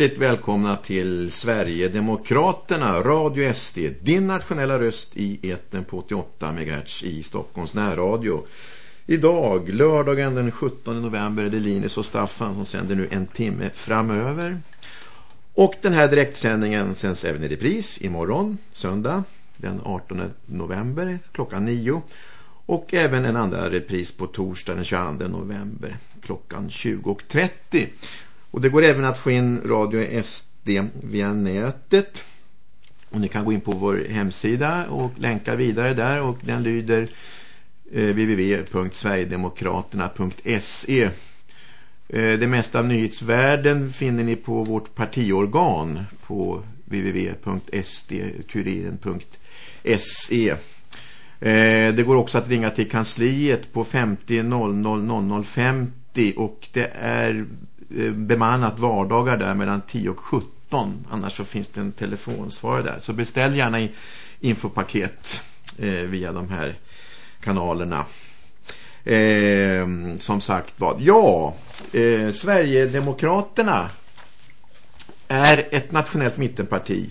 Hjärtligt välkomna till Sverigedemokraterna, Radio SD, din nationella röst i eten på 88 MHz i Stockholms närradio. Idag, lördagen den 17 november, är det Linus och Staffan som sänder nu en timme framöver. Och den här direktsändningen sänds även i repris imorgon, söndag, den 18 november, klockan 9. Och även en andra repris på torsdag den 22 november, klockan 20.30. Och det går även att få in Radio SD via nätet. Och ni kan gå in på vår hemsida och länka vidare där. Och den lyder eh, www.sverigedemokraterna.se eh, Det mesta av nyhetsvärlden finner ni på vårt partiorgan på www.sdkuriren.se eh, Det går också att ringa till kansliet på 50 00 00 50 och det är Eh, bemannat vardagar där mellan 10 och 17. Annars så finns det en telefonsvarare där. Så beställ gärna i infopaket eh, via de här kanalerna. Eh, som sagt vad? Ja, eh, Sverigedemokraterna är ett nationellt mittenparti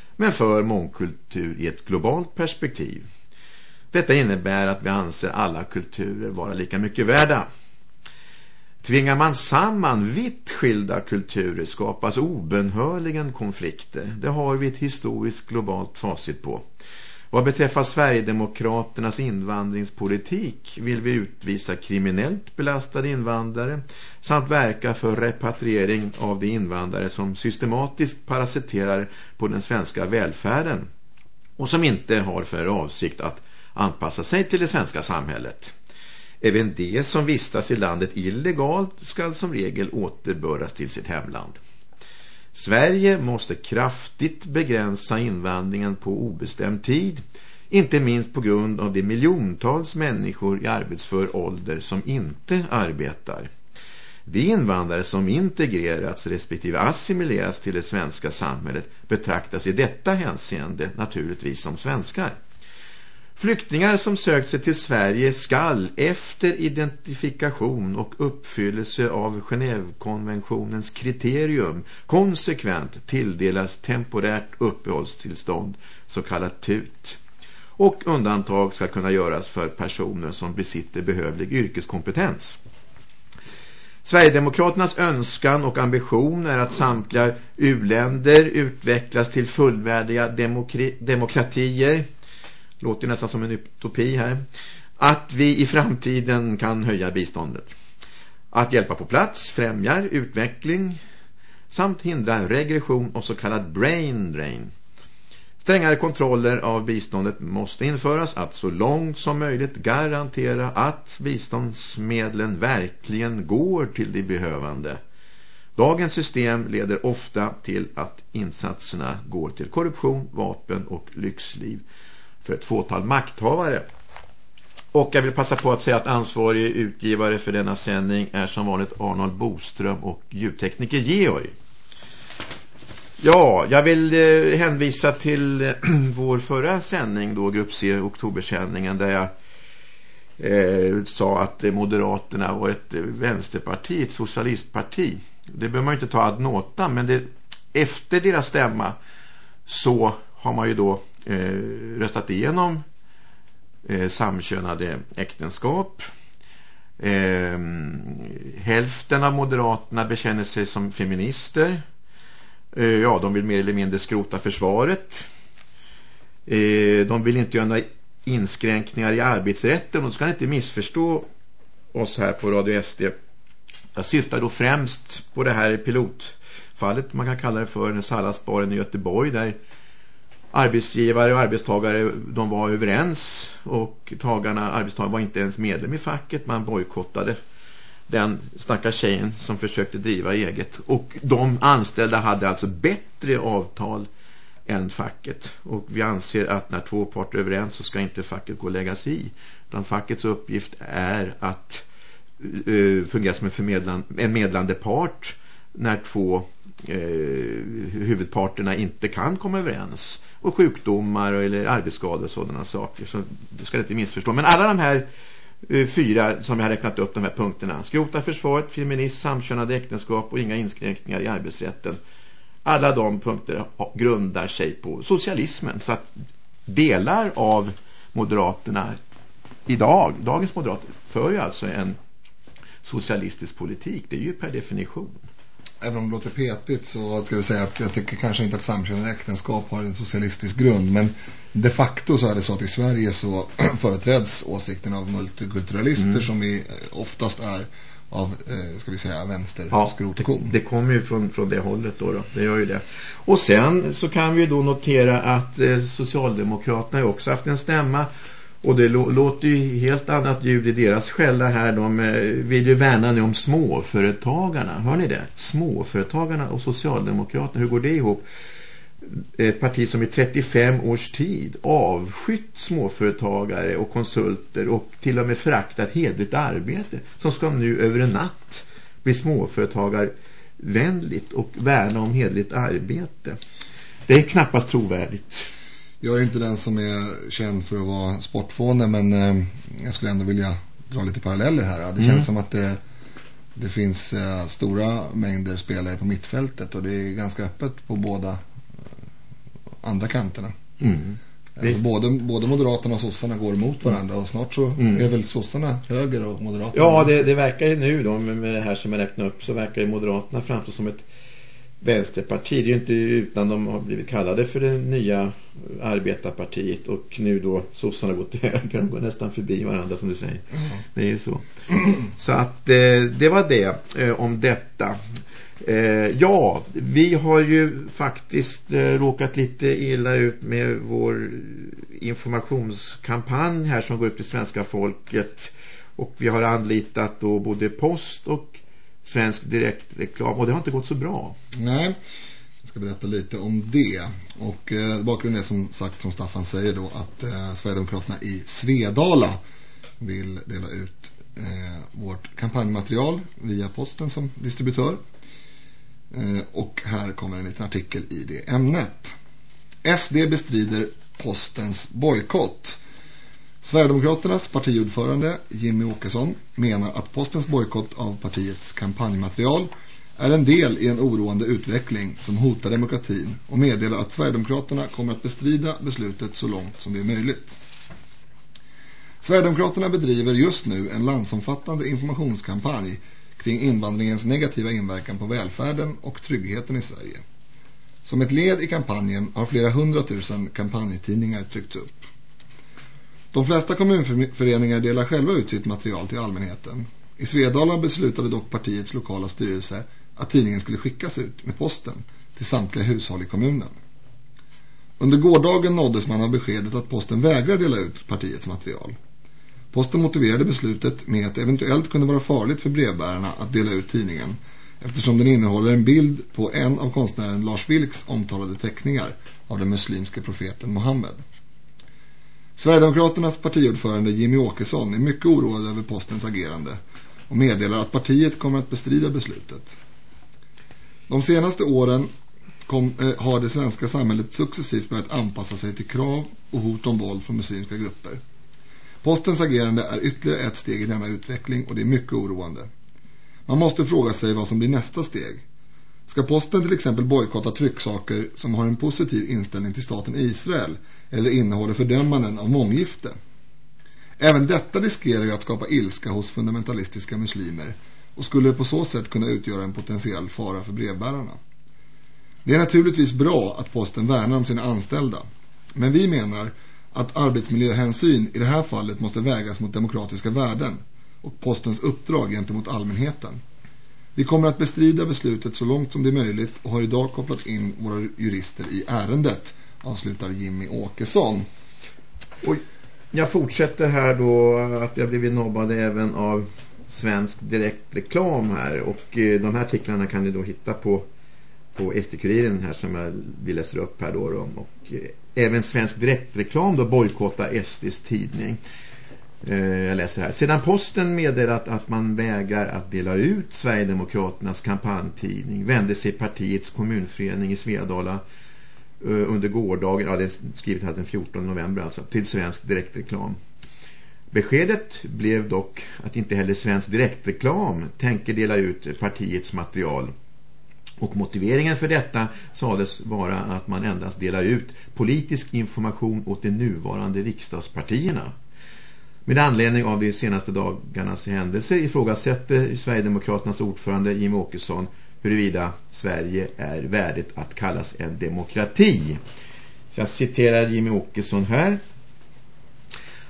men för mångkultur i ett globalt perspektiv. Detta innebär att vi anser alla kulturer vara lika mycket värda. Tvingar man samman vitt skilda kulturer skapas obenhörligen konflikter. Det har vi ett historiskt globalt facit på. Vad beträffar Sverigedemokraternas invandringspolitik vill vi utvisa kriminellt belastade invandrare samt verka för repatriering av de invandrare som systematiskt parasiterar på den svenska välfärden och som inte har för avsikt att anpassa sig till det svenska samhället. Även de som vistas i landet illegalt ska som regel återböras till sitt hemland. Sverige måste kraftigt begränsa invandringen på obestämd tid, inte minst på grund av de miljontals människor i arbetsför ålder som inte arbetar. De invandrare som integrerats respektive assimilerats till det svenska samhället betraktas i detta hänseende naturligtvis som svenskar. Flyktingar som sökt sig till Sverige skall efter identifikation och uppfyllelse av Genèvekonventionens kriterium konsekvent tilldelas temporärt uppehållstillstånd, så kallat TUT. Och undantag ska kunna göras för personer som besitter behövlig yrkeskompetens. Sverigedemokraternas önskan och ambition är att samtliga uländer utvecklas till fullvärdiga demokratier låter nästan som en utopi här, att vi i framtiden kan höja biståndet. Att hjälpa på plats främjar utveckling samt hindra regression och så kallad brain drain. Strängare kontroller av biståndet måste införas att så långt som möjligt garantera att biståndsmedlen verkligen går till de behövande. Dagens system leder ofta till att insatserna går till korruption, vapen och lyxliv för ett fåtal makthavare. Och jag vill passa på att säga att ansvarig utgivare för denna sändning är som vanligt Arnold Boström och ljudtekniker Georg. Ja, jag vill eh, hänvisa till eh, vår förra sändning då, Grupp C, oktobersändningen, där jag eh, sa att Moderaterna var ett eh, vänsterparti, ett socialistparti. Det behöver man ju inte ta ad nota, men det, efter deras stämma så har man ju då Eh, röstat igenom eh, samkönade äktenskap. Eh, hälften av moderaterna bekänner sig som feminister. Eh, ja, de vill mer eller mindre skrota försvaret. Eh, de vill inte göra några inskränkningar i arbetsrätten och då ska inte missförstå oss här på Radio SD. Jag syftar då främst på det här pilotfallet man kan kalla det för den salladsbaren i Göteborg där arbetsgivare och arbetstagare de var överens och tagarna, arbetstagarna var inte ens medlem i facket. Man bojkottade den stackars tjejen som försökte driva eget. Och de anställda hade alltså bättre avtal än facket. Och vi anser att när två parter är överens så ska inte facket gå och lägga sig i. Utan fackets uppgift är att uh, fungera som en, förmedlan, en medlande part när två uh, huvudparterna inte kan komma överens. Och sjukdomar eller arbetsskador och sådana saker. Så det ska inte missförstå. Men alla de här uh, fyra som jag har räknat upp de här punkterna. Skrota försvaret, feminism, samkönade äktenskap och inga inskränkningar i arbetsrätten alla de punkter grundar sig på socialismen. Så att delar av Moderaterna idag, dagens moderater, för ju alltså en socialistisk politik. Det är ju per definition. Även om det låter petigt så ska vi säga att jag tycker kanske inte att samkönade äktenskap har en socialistisk grund. Men de facto så är det så att i Sverige så företräds åsikten av multikulturalister mm. som vi oftast är av, eh, ska vi säga, vänster ja, det, det kommer ju från, från det hållet då, då. Det gör ju det. Och sen så kan vi då notera att eh, Socialdemokraterna har också haft en stämma och det låter ju helt annat ljud i deras skälla här. De eh, vill ju värna nu om småföretagarna. Hör ni det? Småföretagarna och Socialdemokraterna, hur går det ihop? ett parti som i 35 års tid avskytt småföretagare och konsulter och till och med föraktat hedligt arbete som ska nu över en natt bli småföretagarvänligt och värna om hedligt arbete. Det är knappast trovärdigt. Jag är inte den som är känd för att vara sportfåne men eh, jag skulle ändå vilja dra lite paralleller här. Det mm. känns som att det, det finns eh, stora mängder spelare på mittfältet och det är ganska öppet på båda andra kanterna. Mm. Alltså både, både Moderaterna och sossarna går emot varandra och snart så mm. är väl sossarna höger och Moderaterna... Ja, det, det verkar ju nu då med det här som jag räknar upp så verkar ju Moderaterna framstå som ett vänsterparti. Det är ju inte utan de har blivit kallade för det nya arbetarpartiet och nu då sossarna går till höger de går nästan förbi varandra som du säger. Mm. Det är ju så. Så att eh, det var det eh, om detta. Eh, ja, vi har ju faktiskt råkat lite illa ut med vår informationskampanj här som går ut till svenska folket. Och vi har anlitat då både post och svensk direktreklam och det har inte gått så bra. Nej, jag ska berätta lite om det. Och eh, bakgrunden är som sagt som Staffan säger då att eh, Sverigedemokraterna i Svedala vill dela ut eh, vårt kampanjmaterial via posten som distributör. Eh, och här kommer en liten artikel i det ämnet. SD bestrider postens bojkott. Sverigedemokraternas partiordförande Jimmy Åkesson menar att postens bojkott av partiets kampanjmaterial är en del i en oroande utveckling som hotar demokratin och meddelar att Sverigedemokraterna kommer att bestrida beslutet så långt som det är möjligt. Sverigedemokraterna bedriver just nu en landsomfattande informationskampanj kring invandringens negativa inverkan på välfärden och tryggheten i Sverige. Som ett led i kampanjen har flera hundratusen kampanjtidningar tryckts upp. De flesta kommunföreningar delar själva ut sitt material till allmänheten. I Svedala beslutade dock partiets lokala styrelse att tidningen skulle skickas ut med posten till samtliga hushåll i kommunen. Under gårdagen nåddes man av beskedet att posten vägrar dela ut partiets material. Posten motiverade beslutet med att det eventuellt kunde vara farligt för brevbärarna att dela ut tidningen eftersom den innehåller en bild på en av konstnären Lars Vilks omtalade teckningar av den muslimske profeten Mohammed. Sverigedemokraternas partiordförande Jimmy Åkesson är mycket oroad över postens agerande och meddelar att partiet kommer att bestrida beslutet. De senaste åren kom, eh, har det svenska samhället successivt börjat anpassa sig till krav och hot om våld från muslimska grupper. Postens agerande är ytterligare ett steg i denna utveckling och det är mycket oroande. Man måste fråga sig vad som blir nästa steg. Ska posten till exempel bojkotta trycksaker som har en positiv inställning till staten Israel eller innehåller fördömanden av månggifte? Även detta riskerar ju att skapa ilska hos fundamentalistiska muslimer och skulle på så sätt kunna utgöra en potentiell fara för brevbärarna. Det är naturligtvis bra att posten värnar om sina anställda, men vi menar att arbetsmiljöhänsyn i det här fallet måste vägas mot demokratiska värden och postens uppdrag gentemot allmänheten. Vi kommer att bestrida beslutet så långt som det är möjligt och har idag kopplat in våra jurister i ärendet, avslutar Jimmy Åkesson. Och jag fortsätter här då att jag blivit nobbad även av svensk direktreklam här och eh, de här artiklarna kan ni då hitta på på SD-kuriren här som jag vill läsa upp här då. Och eh, även svensk direktreklam då bojkottar SDs tidning. Eh, jag läser här. Sedan posten meddelat att man vägrar att dela ut Sverigedemokraternas kampanjtidning vände sig partiets kommunförening i Svedala Eh, under gårdagen, ja det är skrivet här den 14 november alltså, till svensk direktreklam. Beskedet blev dock att inte heller svensk direktreklam tänker dela ut partiets material. Och motiveringen för detta sades vara att man endast delar ut politisk information åt de nuvarande riksdagspartierna. Med anledning av de senaste dagarnas händelser ifrågasätter Sverigedemokraternas ordförande Jim Åkesson huruvida Sverige är värdigt att kallas en demokrati. Så jag citerar Jimmy Åkesson här.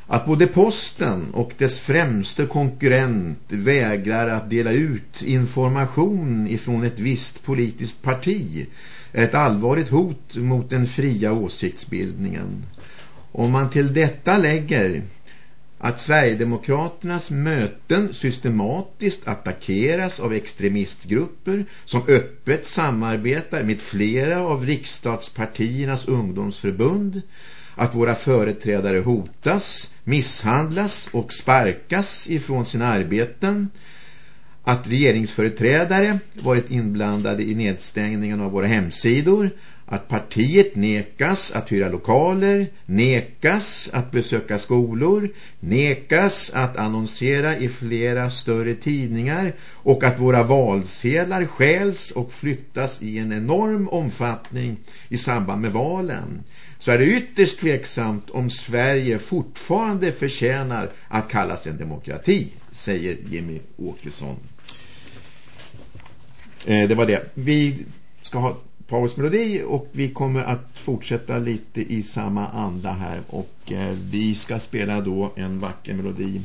Att både posten och dess främste konkurrent vägrar att dela ut information ifrån ett visst politiskt parti är ett allvarligt hot mot den fria åsiktsbildningen. Om man till detta lägger att Sverigedemokraternas möten systematiskt attackeras av extremistgrupper som öppet samarbetar med flera av riksdagspartiernas ungdomsförbund, att våra företrädare hotas, misshandlas och sparkas ifrån sina arbeten, att regeringsföreträdare varit inblandade i nedstängningen av våra hemsidor, att partiet nekas att hyra lokaler, nekas att besöka skolor, nekas att annonsera i flera större tidningar och att våra valsedlar skäls och flyttas i en enorm omfattning i samband med valen så är det ytterst tveksamt om Sverige fortfarande förtjänar att kallas en demokrati, säger Jimmy Åkesson. Eh, det var det. Vi ska ha pausmelodi och vi kommer att fortsätta lite i samma anda här och eh, vi ska spela då en vacker melodi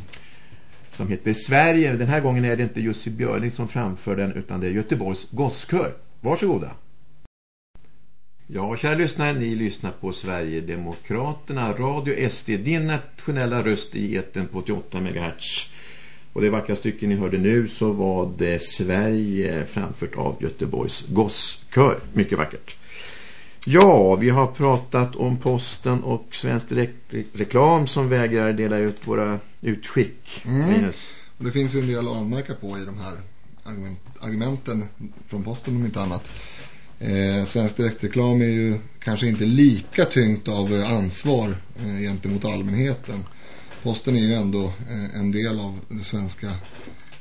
som heter Sverige. Den här gången är det inte Jussi Björling som framför den utan det är Göteborgs gosskör. Varsågoda. Ja, kära lyssnare, ni lyssnar på Sverigedemokraterna, Radio SD, din nationella röst i eten på 88 MHz. Och det vackra stycken ni hörde nu så var det Sverige framfört av Göteborgs gosskör. Mycket vackert. Ja, vi har pratat om posten och svensk reklam som vägrar dela ut våra utskick. Mm. Och det finns ju en del att anmärka på i de här argumenten från posten om inte annat. Eh, svensk direktreklam är ju kanske inte lika tyngt av ansvar eh, gentemot allmänheten posten är ju ändå eh, en del av det svenska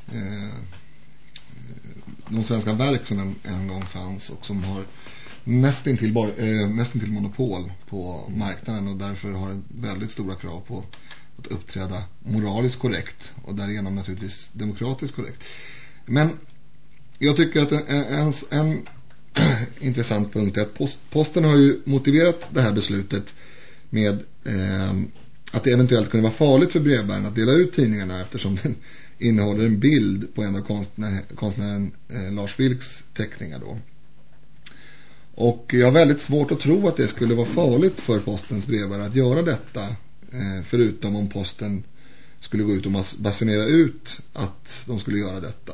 eh, de svenska verk som en, en gång fanns och som har nästintill, eh, nästintill monopol på marknaden och därför har väldigt stora krav på att uppträda moraliskt korrekt och därigenom naturligtvis demokratiskt korrekt. Men jag tycker att en, en, en intressant punkt är att post, posten har ju motiverat det här beslutet med eh, att det eventuellt kunde vara farligt för brevbäraren att dela ut tidningarna eftersom den innehåller en bild på en av konstnär, konstnären eh, Lars Vilks teckningar då. Och jag har väldigt svårt att tro att det skulle vara farligt för postens brevbärare att göra detta eh, förutom om posten skulle gå ut och basunera ut att de skulle göra detta.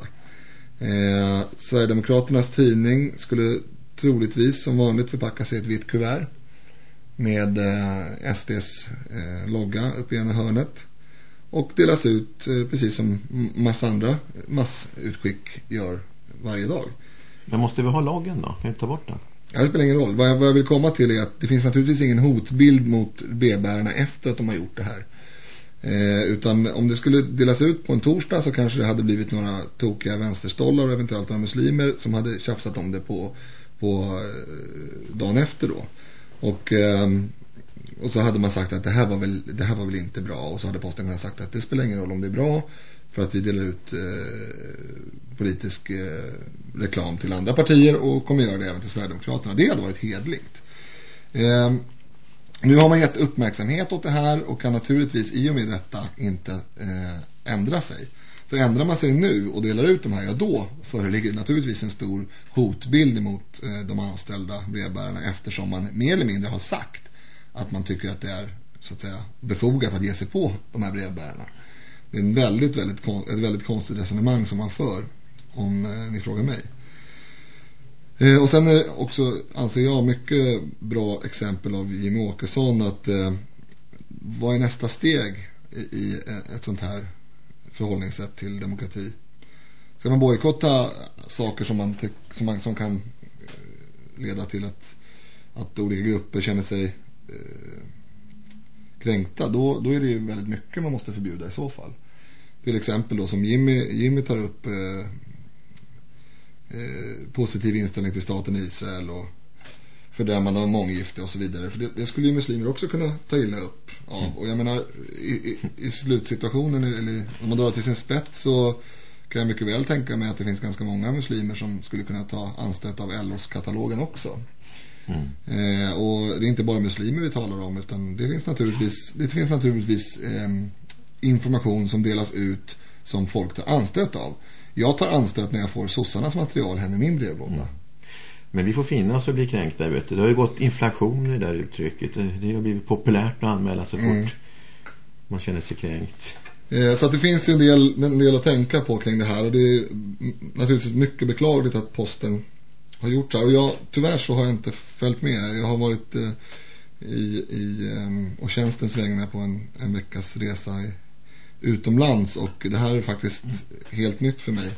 Eh, Sverigedemokraternas tidning skulle troligtvis som vanligt förpackas i ett vitt kuvert med eh, SDs eh, logga uppe i ena hörnet och delas ut eh, precis som massa andra massutskick gör varje dag. Men måste vi ha loggen då? Kan vi ta bort den? Ja, det spelar ingen roll. Vad jag, vad jag vill komma till är att det finns naturligtvis ingen hotbild mot brevbärarna efter att de har gjort det här. Eh, utan om det skulle delas ut på en torsdag så kanske det hade blivit några tokiga vänsterstollar och eventuellt några muslimer som hade tjafsat om det på, på dagen efter då. Och, ehm, och så hade man sagt att det här, var väl, det här var väl inte bra. Och så hade posten kunnat sagt att det spelar ingen roll om det är bra. För att vi delar ut eh, politisk eh, reklam till andra partier och kommer göra det även till Sverigedemokraterna. Det hade varit hedligt. Eh, nu har man gett uppmärksamhet åt det här och kan naturligtvis i och med detta inte eh, ändra sig. För ändrar man sig nu och delar ut de här, ja då föreligger naturligtvis en stor hotbild mot eh, de anställda brevbärarna eftersom man mer eller mindre har sagt att man tycker att det är så att säga befogat att ge sig på de här brevbärarna. Det är en väldigt, väldigt, ett väldigt konstigt resonemang som man för om eh, ni frågar mig. Eh, och sen är det också, anser jag, mycket bra exempel av Jimmy Åkesson att eh, vad är nästa steg i, i eh, ett sånt här förhållningssätt till demokrati? Ska man bojkotta saker som, man som, man, som kan eh, leda till att, att olika grupper känner sig eh, kränkta, då, då är det ju väldigt mycket man måste förbjuda i så fall. Till exempel då som Jimmy, Jimmy tar upp eh, eh, positiv inställning till staten Israel och fördömande av månggifte och så vidare. För det, det, skulle ju muslimer också kunna ta illa upp av. Mm. Och jag menar, i, i, i slutsituationen, eller om man drar till sin spets så kan jag mycket väl tänka mig att det finns ganska många muslimer som skulle kunna ta anstöt av LOs-katalogen också. Mm. Eh, och det är inte bara muslimer vi talar om utan det finns naturligtvis, det finns naturligtvis eh, information som delas ut som folk tar anstöt av. Jag tar anstöt när jag får sossarnas material hem i min brevlåda. Mm. Men vi får finna oss och bli kränkta, vet du. Det har ju gått inflation i det där uttrycket. Det har blivit populärt att anmäla så fort mm. man känner sig kränkt. Eh, så att det finns en del, en del att tänka på kring det här. Och det är naturligtvis mycket beklagligt att posten har gjort så här. Och jag, tyvärr så har jag inte följt med. Jag har varit eh, i, i eh, och tjänstens vägnar på en, en veckas resa i, utomlands. Och det här är faktiskt helt nytt för mig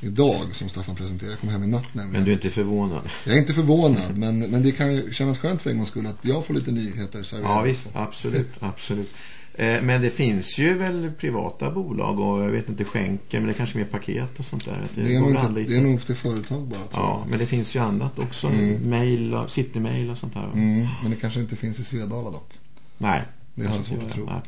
idag som Staffan presenterar. Jag kom hem i natt nämligen. Men du är inte förvånad? Jag är inte förvånad, men, men det kan ju kännas skönt för en gångs skull att jag får lite nyheter. Ja visst, absolut, absolut. Eh, men det finns ju väl privata bolag och jag vet inte skänker men det är kanske mer paket och sånt där. Det, det, är, nog inte, det är nog till företag bara. Ja, jag. men det finns ju annat också. Mm. Mail, citymail och sånt där. Mm, men det kanske inte finns i Svedala dock. Nej. Det har jag svårt att tro. Ja,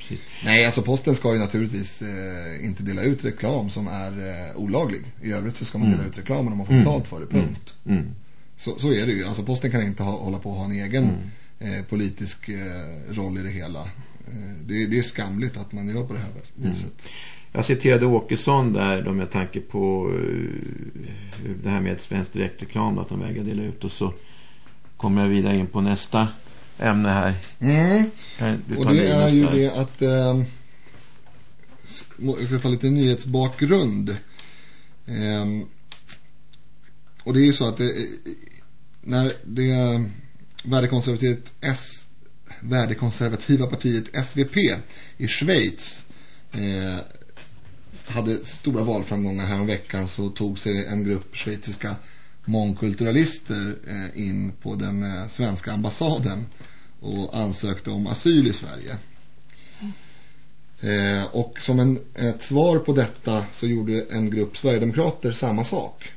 Nej, alltså posten ska ju naturligtvis eh, inte dela ut reklam som är eh, olaglig. I övrigt så ska man dela mm. ut reklam om man får mm. betalt för det, punkt. Mm. mm. Så, så är det ju. Alltså posten kan inte ha, hålla på att ha en egen mm. eh, politisk eh, roll i det hela. Eh, det, det, är skamligt att man gör på det här viset. Jag citerade Åkesson där då med tanke på uh, det här med svensk direktreklam att de vägrar dela ut och så kommer jag vidare in på nästa ämne här. Mm. Och det är ju det att eh, jag ska ta lite nyhetsbakgrund. Eh, och det är ju så att det, när det värdekonservativt S värdekonservativa partiet SVP i Schweiz eh, hade stora valframgångar här om veckan så tog sig en grupp schweiziska mångkulturalister eh, in på den eh, svenska ambassaden och ansökte om asyl i Sverige. Eh, och som en, ett svar på detta så gjorde en grupp Sverigedemokrater samma sak.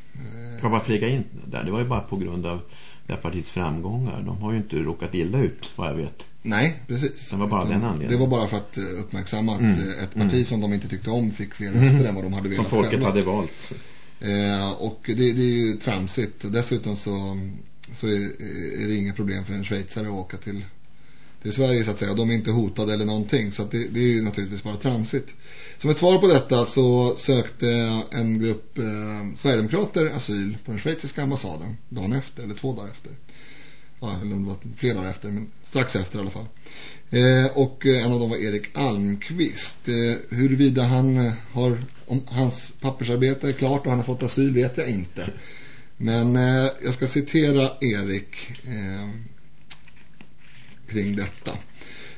Jag bara flika in där. Det var ju bara på grund av det partiets framgångar. De har ju inte råkat illa ut, vad jag vet. Nej, precis. Det var bara den anledningen. Det var bara för att uppmärksamma att mm. ett parti mm. som de inte tyckte om fick fler röster mm. än vad de hade velat Som folket själva. hade valt. Eh, och det, det, är ju tramsigt. Dessutom så, så är, är, det inga problem för en schweizare att åka till, till Sverige så att säga. De är inte hotade eller någonting. Så det, det, är ju naturligtvis bara tramsigt. Som ett svar på detta så sökte en grupp eh, Sverigedemokrater asyl på den schweiziska ambassaden dagen efter, eller två dagar efter. Ja, eller om det var flera dagar efter, men strax efter i alla fall. Eh, och en av dem var Erik Almqvist. Eh, huruvida han eh, har, om hans pappersarbete är klart och han har fått asyl vet jag inte. Men eh, jag ska citera Erik eh, kring detta.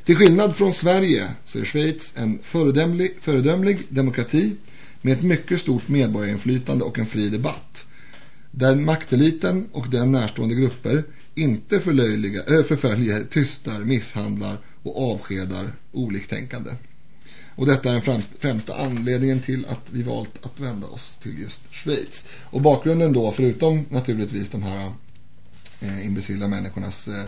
Till skillnad från Sverige så är Schweiz en föredömlig, föredömlig demokrati med ett mycket stort medborgarinflytande och en fri debatt. Där makteliten och den närstående grupper inte förlöjliga, eh, förföljer, tystar, misshandlar och avskedar oliktänkande. Och detta är den främsta anledningen till att vi valt att vända oss till just Schweiz. Och bakgrunden då, förutom naturligtvis de här eh, imbecilla människornas eh,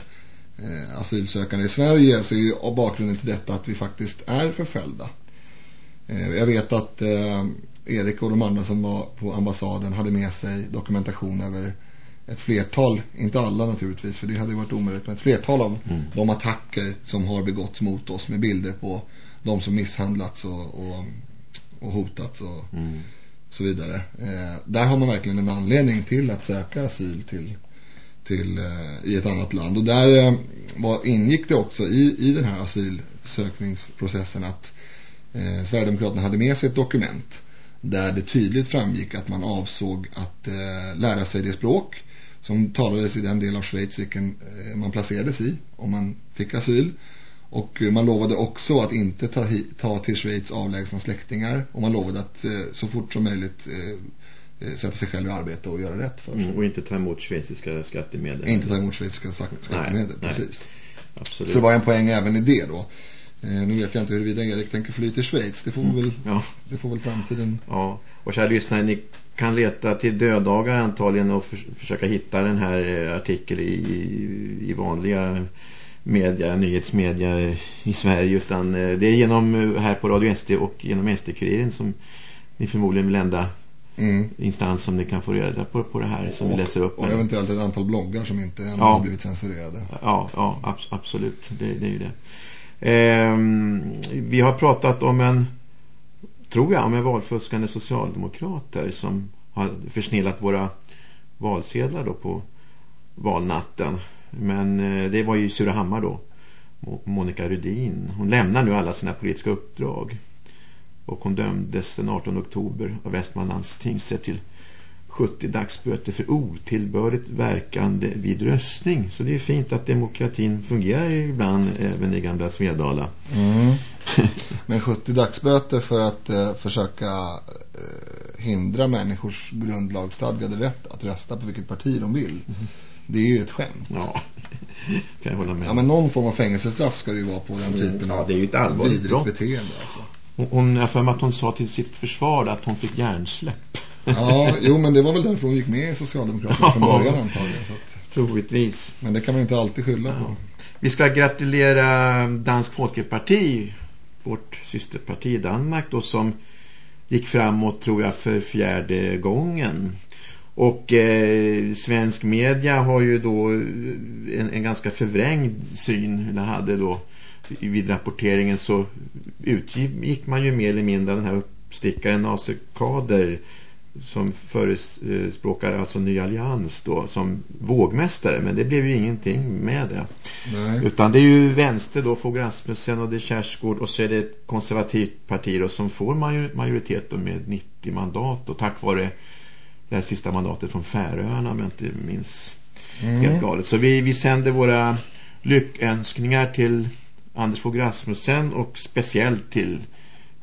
eh, asylsökande i Sverige så är ju bakgrunden till detta att vi faktiskt är förföljda. Eh, jag vet att eh, Erik och de andra som var på ambassaden hade med sig dokumentation över ett flertal, inte alla naturligtvis för det hade varit omöjligt, men ett flertal av mm. de attacker som har begåtts mot oss med bilder på de som misshandlats och, och, och hotats och mm. så vidare. Eh, där har man verkligen en anledning till att söka asyl till, till, eh, i ett annat land. Och där eh, var, ingick det också i, i den här asylsökningsprocessen att eh, Sverigedemokraterna hade med sig ett dokument där det tydligt framgick att man avsåg att eh, lära sig det språk som talades i den del av Schweiz vilken eh, man placerades i om man fick asyl. Och eh, man lovade också att inte ta, ta till Schweiz avlägsna släktingar. Och man lovade att eh, så fort som möjligt eh, sätta sig själv i arbete och göra rätt för sig. Mm, och inte ta emot schweiziska skattemedel. Inte ta emot schweiziska skattemedel, nej, precis. Nej, absolut. Så det var en poäng även i det då. Nu vet jag inte huruvida Erik tänker fly till Schweiz. Det får, mm. väl, ja. det får väl framtiden... Ja, och kära lyssnare, ni kan leta till dödagar antagligen och för, försöka hitta den här artikeln i, i vanliga media, nyhetsmedia i Sverige utan eh, det är genom här på Radio SD och genom SD-kuriren som ni förmodligen vill ända mm. instans som ni kan få reda på, på det här som och, vi läser upp. Och eventuellt ett antal bloggar som inte ännu ja. har blivit censurerade. Ja, ja ab absolut. Det, det är ju det. Eh, vi har pratat om en, tror jag, om en valfuskande socialdemokrater som har försnillat våra valsedlar då på valnatten. Men eh, det var ju Surahammar då. Monica Rudin. Hon lämnar nu alla sina politiska uppdrag. Och hon dömdes den 18 oktober av Västmanlands tingsrätt till 70 dagsböter för otillbörligt verkande vid röstning. Så det är fint att demokratin fungerar ibland även i gamla Svedala. Mm. Men 70 dagsböter för att uh, försöka uh, hindra människors grundlagstadgade rätt att rösta på vilket parti de vill. Mm. Det är ju ett skämt. Ja, kan jag hålla med. Ja, men någon form av fängelsestraff ska det ju vara på den typen mm. ja, av det är ju ett vidrigt beteende. Alltså. Hon, jag för mig att hon sa till sitt försvar att hon fick hjärnsläpp. Ja, jo men det var väl därför hon gick med i Socialdemokraterna från början antagligen. Så att, Troligtvis. Men det kan man inte alltid skylla ja. på. Vi ska gratulera Dansk Folkeparti, vårt systerparti i Danmark då, som gick framåt tror jag för fjärde gången. Och eh, svensk media har ju då en, en ganska förvrängd syn. Den hade då vid rapporteringen så utgick man ju mer eller mindre den här uppstickaren AC-kader som förespråkar alltså ny allians då som vågmästare men det blev ju ingenting med det. Nej. Utan det är ju vänster då Fogh Rasmussen och det är Kärsgård och så är det ett konservativt parti då som får majoritet då med 90 mandat och tack vare det här sista mandatet från Färöarna om jag inte minns mm. helt galet. Så vi, vi sänder våra lyckönskningar till Anders Fogh Rasmussen och speciellt till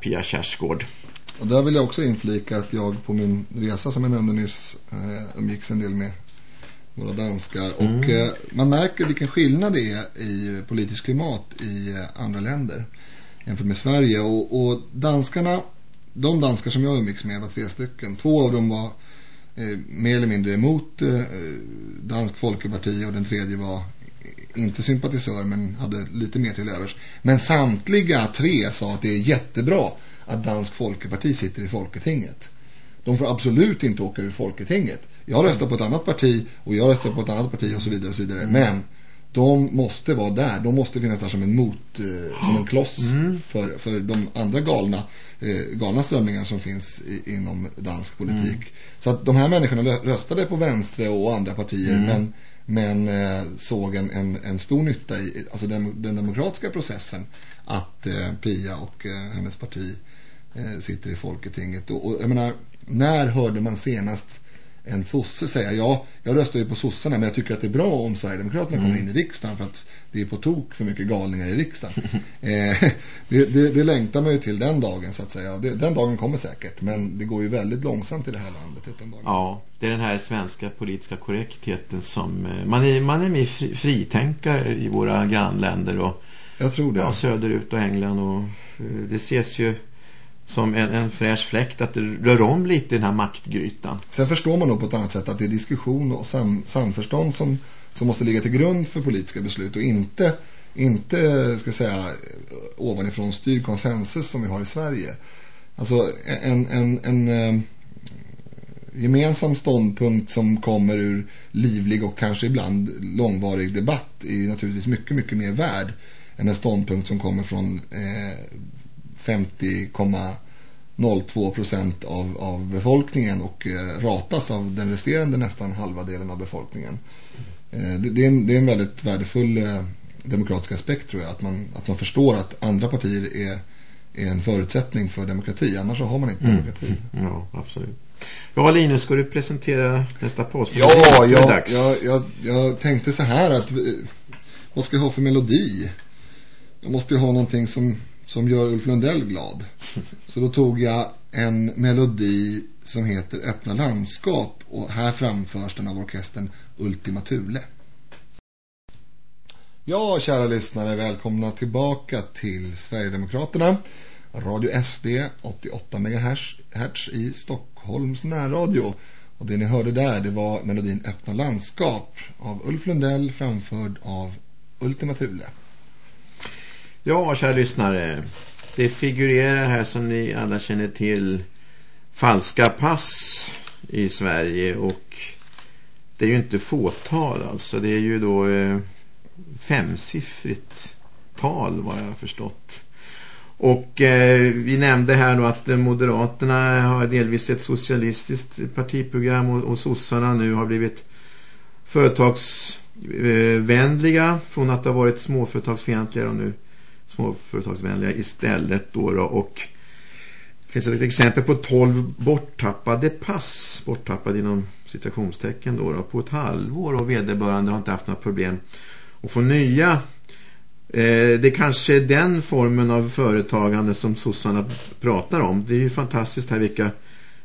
Pia Kärsgård. Och där vill jag också inflika att jag på min resa som jag nämnde nyss eh, umgicks en del med några danskar. Mm. Och eh, man märker vilken skillnad det är i politisk klimat i eh, andra länder jämfört med Sverige. Och, och, danskarna, de danskar som jag umgicks med var tre stycken. Två av dem var eh, mer eller mindre emot eh, Dansk Folkeparti och den tredje var inte sympatisör men hade lite mer till övers. Men samtliga tre sa att det är jättebra att Dansk Folkeparti sitter i Folketinget. De får absolut inte åka ur Folketinget. Jag röstar på ett annat parti och jag röstar på ett annat parti och så vidare och så vidare. Men de måste vara där. De måste finnas där som en mot, eh, som en kloss mm. för, för de andra galna, eh, galna strömningar som finns i, inom dansk politik. Mm. Så att de här människorna röstade på vänstre och andra partier mm. men men eh, såg en, en, en, stor nytta i alltså den, den demokratiska processen att eh, Pia och eh, hennes parti eh, sitter i Folketinget. Och, och jag menar, när hörde man senast en sosse säga ja, jag röstar ju på sossarna men jag tycker att det är bra om Sverigedemokraterna mm. kommer in i riksdagen för att det är på tok för mycket galningar i riksdagen. eh, det, det, det, längtar man ju till den dagen så att säga. Det, den dagen kommer säkert men det går ju väldigt långsamt i det här landet uppenbarligen. Ja, det är den här svenska politiska korrektheten som eh, man är, man är mer fri, fritänkare i våra grannländer och jag tror det. Ja, söderut och England och eh, det ses ju som en, en fräsch fläkt att röra rör om lite i den här maktgrytan. Sen förstår man nog på ett annat sätt att det är diskussion och sam, samförstånd som, som måste ligga till grund för politiska beslut och inte, inte ska säga, ovanifrån styr konsensus som vi har i Sverige. Alltså en, en, en eh, gemensam ståndpunkt som kommer ur livlig och kanske ibland långvarig debatt är naturligtvis mycket, mycket mer värd än en ståndpunkt som kommer från eh, 50,02 procent av, av befolkningen och eh, ratas av den resterande nästan halva delen av befolkningen. Eh, det, det, är en, det är en väldigt värdefull eh, demokratisk aspekt tror jag. Att man, att man förstår att andra partier är, är en förutsättning för demokrati. Annars så har man inte mm. demokrati. Ja, absolut. Ja Linus, ska du presentera nästa påsk? Ja, jag, jag, jag, jag tänkte så här att vad ska jag ha för melodi? Jag måste ju ha någonting som, som gör Ulf Lundell glad. Så då tog jag en melodi som heter Öppna landskap och här framförs den av orkestern Ultima Thule. Ja, kära lyssnare, välkomna tillbaka till Sverigedemokraterna. Radio SD 88 MHz i Stockholms närradio. Och det ni hörde där, det var melodin Öppna landskap av Ulf Lundell framförd av Ultima Thule. Ja, kära lyssnare. Det figurerar här som ni alla känner till falska pass i Sverige och det är ju inte fåtal alltså. Det är ju då eh, femsiffrigt tal vad jag har förstått. Och eh, vi nämnde här då att Moderaterna har delvis ett socialistiskt partiprogram och, och sossarna nu har blivit företagsvänliga från att ha varit småföretagsfientliga och nu småföretagsvänliga istället då, då och det finns ett exempel på 12 borttappade pass, borttappade inom citationstecken då, då, på ett halvår och vederbörande har inte haft några problem att få nya. Eh, det är kanske den formen av företagande som sossarna pratar om. Det är ju fantastiskt här vilka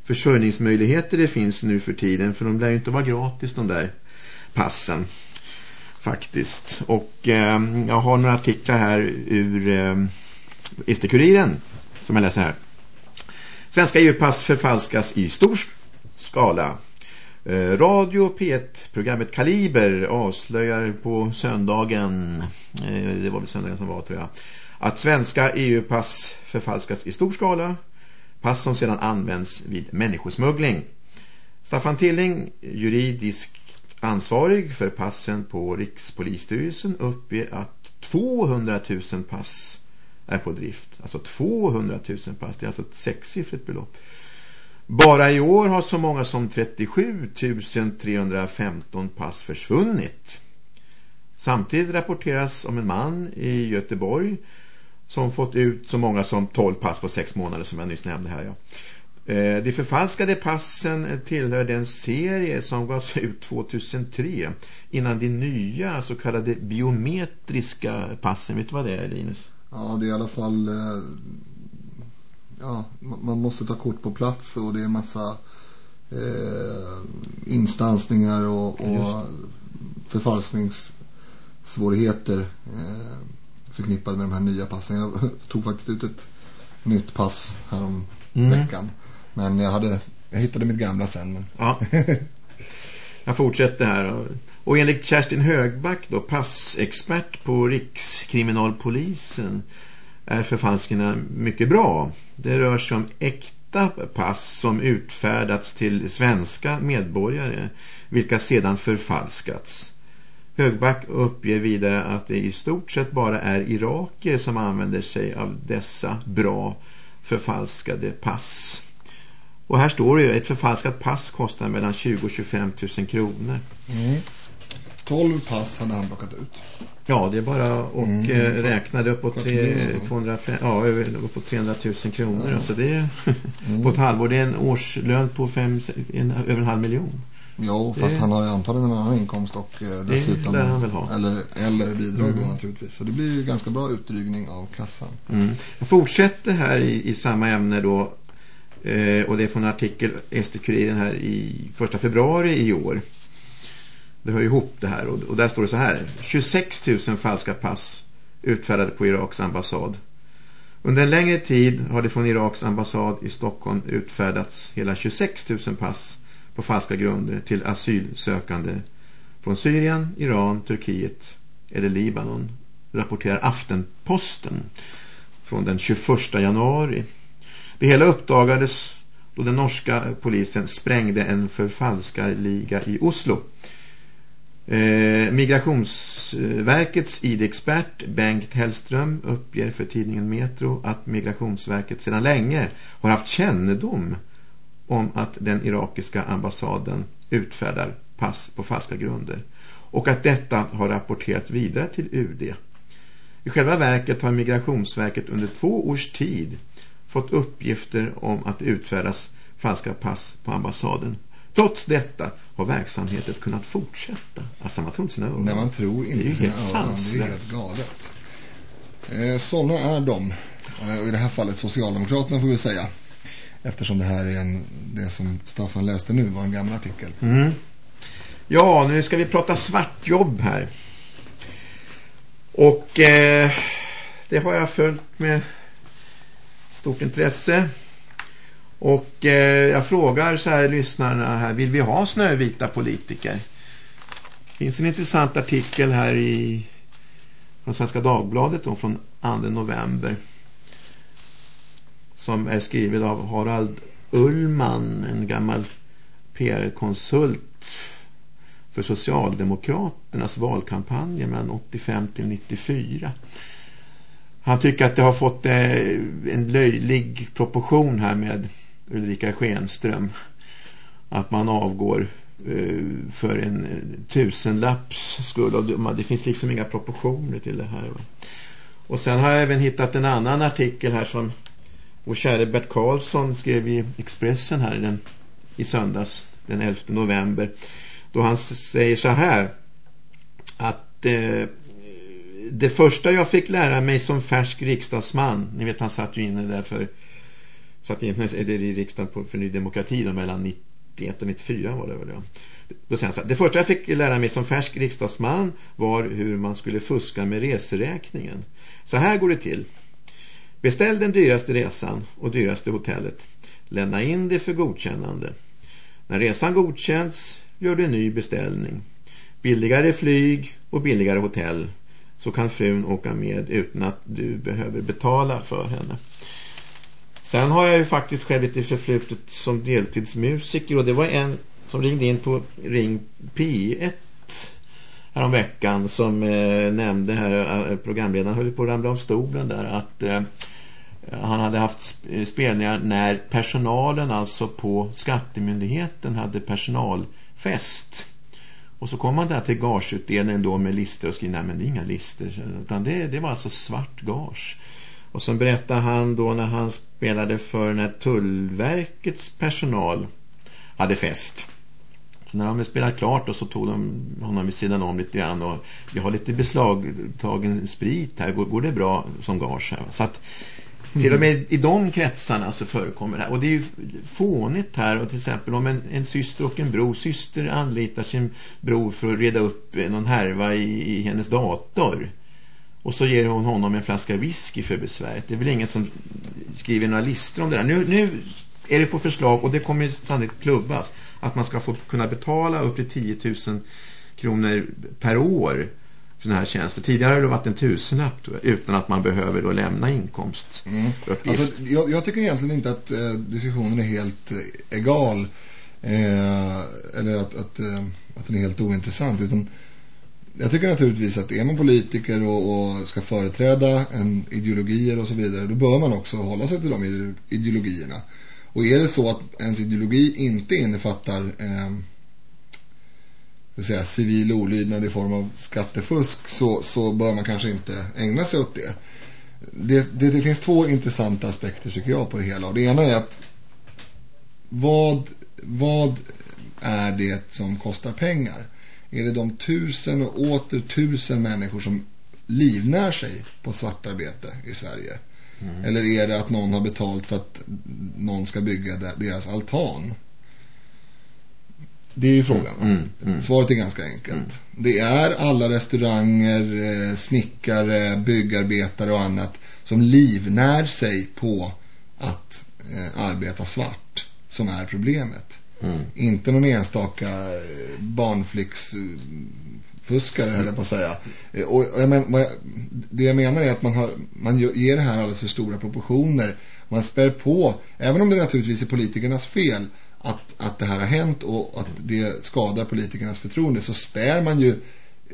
försörjningsmöjligheter det finns nu för tiden för de lär ju inte vara gratis de där passen faktiskt. Och eh, jag har några artiklar här ur eh, Isterkuriren som jag läser här. Svenska EU-pass förfalskas i stor skala. Eh, Radio P1-programmet Kaliber avslöjar på söndagen, eh, det var väl söndagen som var tror jag, att svenska EU-pass förfalskas i stor skala. Pass som sedan används vid människosmuggling. Staffan Tilling, juridisk ansvarig för passen på Rikspolisstyrelsen uppger att 200 000 pass är på drift. Alltså 200 000 pass, det är alltså ett sexsiffrigt belopp. Bara i år har så många som 37 315 pass försvunnit. Samtidigt rapporteras om en man i Göteborg som fått ut så många som 12 pass på sex månader som jag nyss nämnde här. Ja. Eh, de förfalskade passen tillhör den serie som gavs ut 2003 innan de nya så kallade biometriska passen. Vet du vad det är Linus? Ja, det är i alla fall eh, ja, man måste ta kort på plats och det är massa eh, instansningar och, och förfalskningssvårigheter eh, förknippade med de här nya passen. Jag tog faktiskt ut ett nytt pass härom mm. veckan. Men jag, hade, jag hittade mitt gamla sen. Men... Ja. Jag fortsätter här. Och enligt Kerstin Högback, då, passexpert på Rikskriminalpolisen, är förfalskningarna mycket bra. Det rör sig om äkta pass som utfärdats till svenska medborgare, vilka sedan förfalskats. Högback uppger vidare att det i stort sett bara är iraker som använder sig av dessa bra förfalskade pass. Och här står det ju, ett förfalskat pass kostar mellan 20 och 25 000 kronor. Mm. 12 pass hade han plockat ut. Ja, det är bara och mm. eh, räknade uppåt, tre, 205, ja, uppåt 300 000 kronor. Mm. Alltså det är mm. på ett halvår, det är en årslön på fem, en, över en halv miljon. Jo, fast det, han har ju antagligen en annan inkomst och eh, dessutom det han väl ha. Eller, eller bidrag mm. då naturligtvis. Så det blir ju ganska bra utdrygning av kassan. Mm. Jag fortsätter här i, i samma ämne då Eh, och det är från en artikel SD-kuriren här i första februari i år. Det hör ihop det här och, och där står det så här. 26 000 falska pass utfärdade på Iraks ambassad. Under en längre tid har det från Iraks ambassad i Stockholm utfärdats hela 26 000 pass på falska grunder till asylsökande från Syrien, Iran, Turkiet eller Libanon rapporterar Aftenposten från den 21 januari det hela uppdagades då den norska polisen sprängde en förfalskarliga i Oslo. Eh, Migrationsverkets ID-expert Bengt Hellström uppger för tidningen Metro att Migrationsverket sedan länge har haft kännedom om att den irakiska ambassaden utfärdar pass på falska grunder och att detta har rapporterats vidare till UD. I själva verket har Migrationsverket under två års tid fått uppgifter om att utfärdas falska pass på ambassaden. Trots detta har verksamheten kunnat fortsätta. Alltså man tror sina ögon. Nej, man tror inte det är sina helt ögon. Det är helt galet. Eh, sådana är de. Eh, I det här fallet Socialdemokraterna får vi säga. Eftersom det här är en, det som Staffan läste nu var en gammal artikel. Mm. Ja, nu ska vi prata svartjobb här. Och eh, det har jag följt med stort intresse. Och eh, jag frågar så här lyssnarna här, vill vi ha snövita politiker? Det finns en intressant artikel här i från Svenska Dagbladet då, från 2 november som är skriven av Harald Ullman, en gammal PR-konsult för Socialdemokraternas valkampanjer mellan 85 till 94. Han tycker att det har fått eh, en löjlig proportion här med Ulrika Schenström. Att man avgår eh, för en eh, tusenlapps skull. Det finns liksom inga proportioner till det här. Och sen har jag även hittat en annan artikel här som vår käre Bert Karlsson skrev i Expressen här den, i söndags den 11 november. Då han säger så här att eh, det första jag fick lära mig som färsk riksdagsman, ni vet han satt ju inne där för satt inne är i riksdagen på, för Ny Demokrati då, mellan 91 och 94 var det väl ja. Då säger han så här, det första jag fick lära mig som färsk riksdagsman var hur man skulle fuska med reseräkningen. Så här går det till. Beställ den dyraste resan och dyraste hotellet. Lämna in det för godkännande. När resan godkänts gör du en ny beställning. Billigare flyg och billigare hotell så kan frun åka med utan att du behöver betala för henne. Sen har jag ju faktiskt själv lite förflutet som deltidsmusiker och det var en som ringde in på Ring P1 veckan som eh, nämnde här, eh, programledaren höll på att ramla av stolen där att eh, han hade haft eh, spelningar när personalen alltså på skattemyndigheten hade personalfest. Och så kom man där till gageutdelningen då med lister och skrev, nej men det är inga lister. Utan det, det var alltså svart gage. Och så berättade han då när han spelade för när Tullverkets personal hade fest. Så när de spelade klart och så tog de honom vid sidan om lite grann och vi har lite beslagtagen sprit här. Går, går det bra som gage här? Så att Mm. till och med i de kretsarna så förekommer det här. Och det är ju fånigt här. Och till exempel om en, en syster och en bror. Syster anlitar sin bror för att reda upp eh, någon härva i, i hennes dator. Och så ger hon honom en flaska whisky för besväret. Det är väl ingen som skriver några listor om det där. Nu, nu är det på förslag och det kommer sannolikt klubbas. Att man ska få kunna betala upp till 10 000 kronor per år den här tjänsten. Tidigare har det varit en tusenlapp utan att man behöver då lämna inkomst. Mm. Alltså, jag, jag, tycker egentligen inte att eh, diskussionen är helt eh, egal eh, eller att, att, eh, att den är helt ointressant utan jag tycker naturligtvis att är man politiker och, och, ska företräda en ideologier och så vidare då bör man också hålla sig till de ideologierna. Och är det så att ens ideologi inte innefattar eh, säga, civil olydnad i form av skattefusk så, så bör man kanske inte ägna sig åt det. Det, det. det finns två intressanta aspekter tycker jag på det hela. Och det ena är att vad, vad är det som kostar pengar? Är det de tusen och åter tusen människor som livnär sig på svartarbete i Sverige? Mm. Eller är det att någon har betalt för att någon ska bygga deras altan? Det är ju frågan. Mm, mm. Svaret är ganska enkelt. Mm. Det är alla restauranger, eh, snickare, byggarbetare och annat som livnär sig på att eh, arbeta svart som är problemet. Mm. Inte någon enstaka eh, barnflicksfuskare höll jag på att säga. Och, och jag men, jag, det jag menar är att man, har, man ger det här alldeles för stora proportioner. Man spär på, även om det naturligtvis är politikernas fel- att, att det här har hänt och att det skadar politikernas förtroende så spär man ju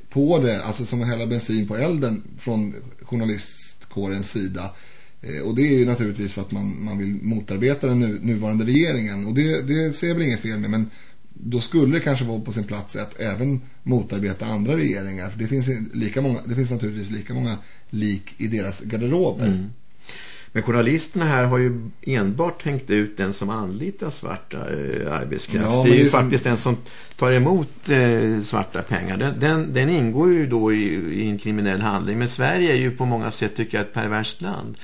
på det, alltså som att hälla bensin på elden från journalistkårens sida. Eh, och det är ju naturligtvis för att man, man vill motarbeta den nu, nuvarande regeringen. Och det, det ser jag väl inget fel med, men då skulle det kanske vara på sin plats att även motarbeta andra regeringar. För det finns, lika många, det finns naturligtvis lika många lik i deras garderober. Mm. Men journalisterna här har ju enbart hängt ut den som anlitar svarta eh, arbetskraft. Ja, det är ju det faktiskt som... den som tar emot eh, svarta pengar. Den, den, den, ingår ju då i, i, en kriminell handling. Men Sverige är ju på många sätt tycker jag ett perverst land.